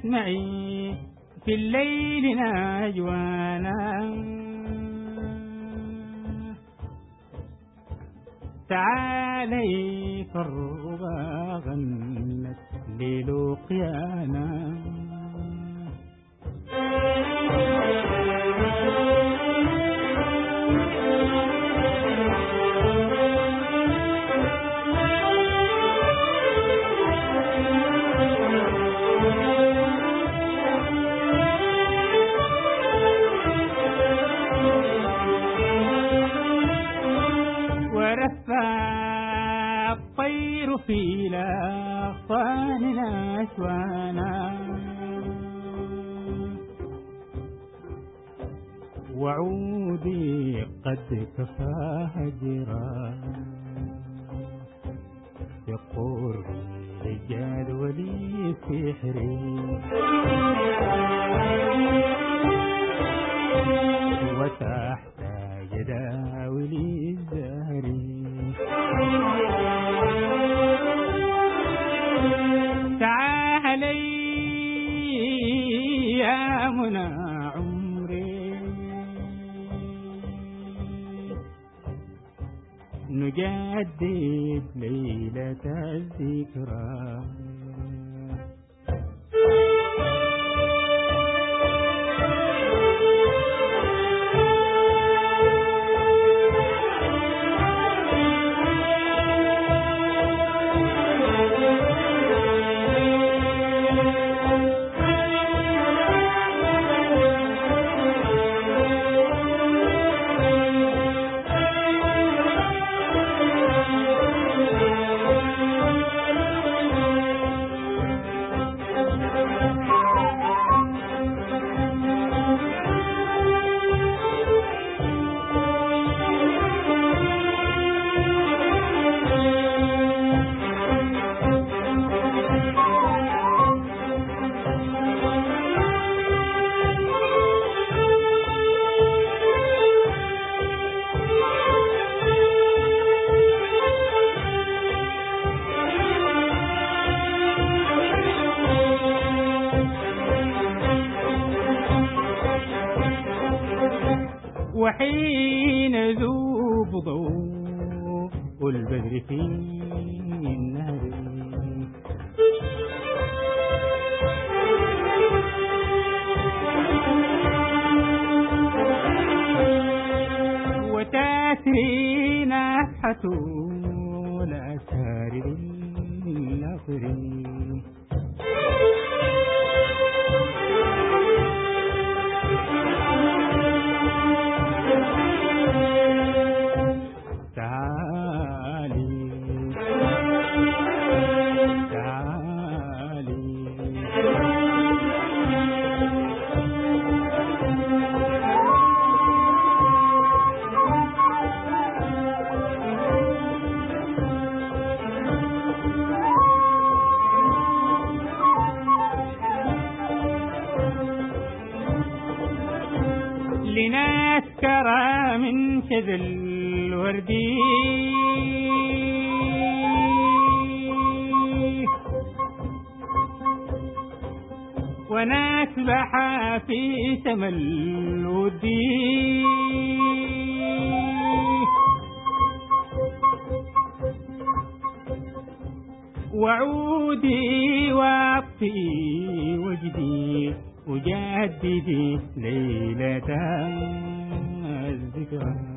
كانت معي في الليل ناجوانا. تعالي فرغا غنت للقيانا. نشوانا وعودي قد كفى هجرا يقول رجال ولي سحري. منى عمري. نجدد ليلة الذكرى. وحين ذوب ضوء البدر في النهر. وتسري نفحة الأسهار للنصر من شذا الورد ونسبح في سما الود وعودي وابقي وجدي أجدد ليلة الذكرى.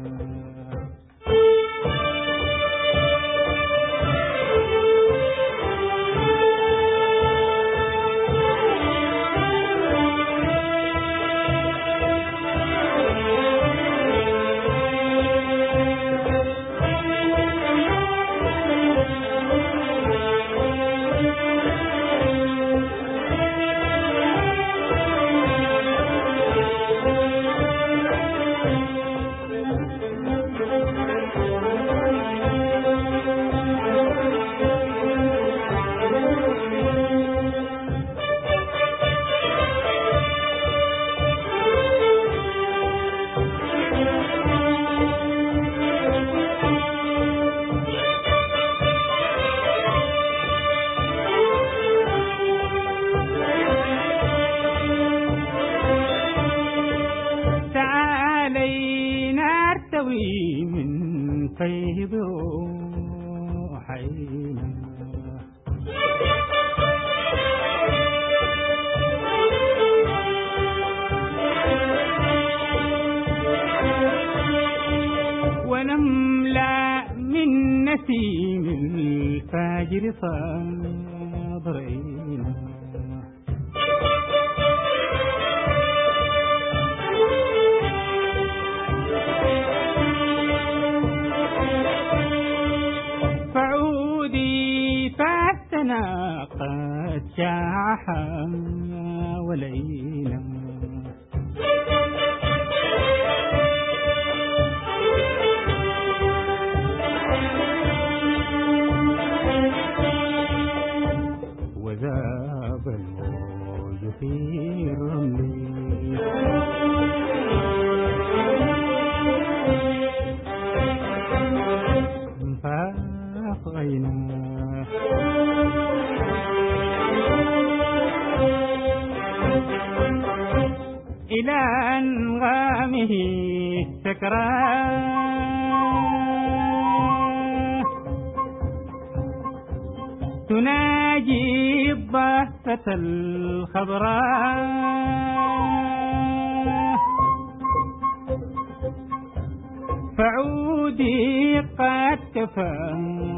فيض روحينا ونملأ من نسيم الفاجر صادرين شاحا ولينا وذاب الموج في الرمل إلى أنغامه. سكران تناجي الضهفة الخضراء. فعودي قد كفى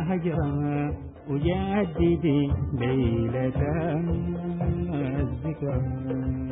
هجرا أجدد ليلة الذكرى.